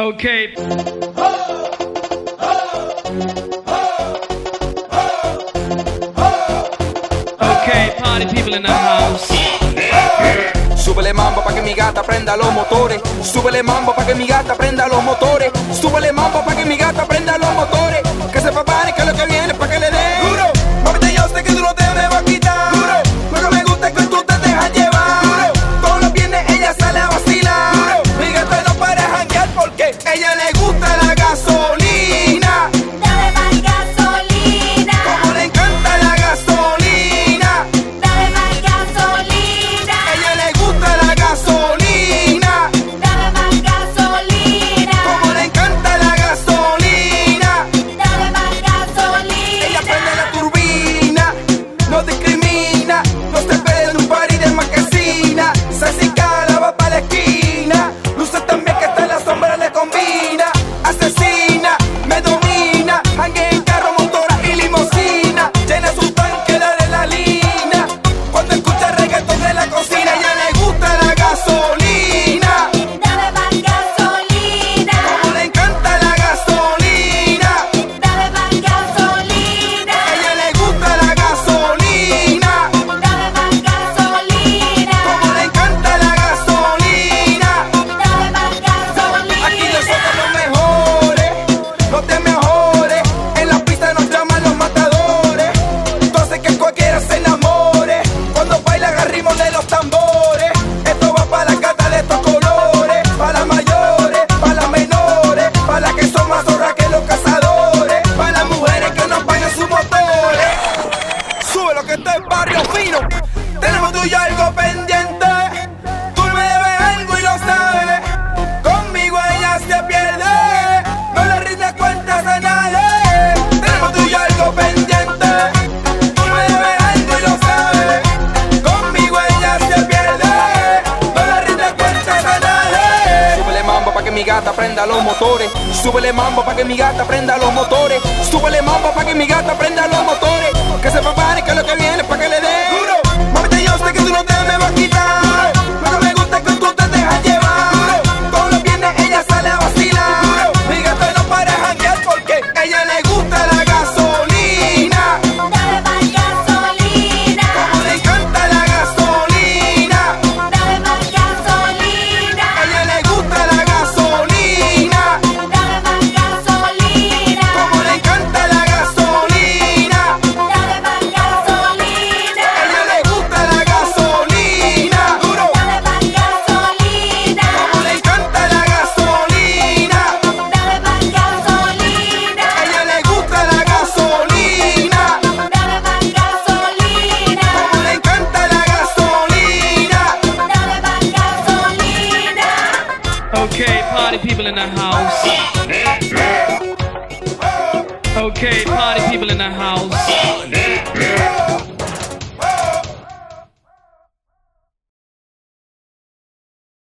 Okay. Okay, party people in the house. Súbele mambo pa' que mi gata prenda los motores. Súbele mambo pa' que mi gata prenda los motores. Súbele mambo pa' que mi gata prenda los motores. Tenemos tú y yo algo pendiente. Tú me debes algo y lo sabes. Conmigo ella se pierde. No le rindes cuentas a nadie. Tenemos tú y yo algo pendiente. Tú me debes algo y lo sabes. Conmigo ella se pierde. No le rindes cuentas a nadie. Súbele mambo para que mi gata prenda los motores. Súbele mambo para que mi gata prenda los motores. Súbele mambo para que mi gata prenda los motores. Que se prepare que lo que viene para que le the house. Okay, party people in the house.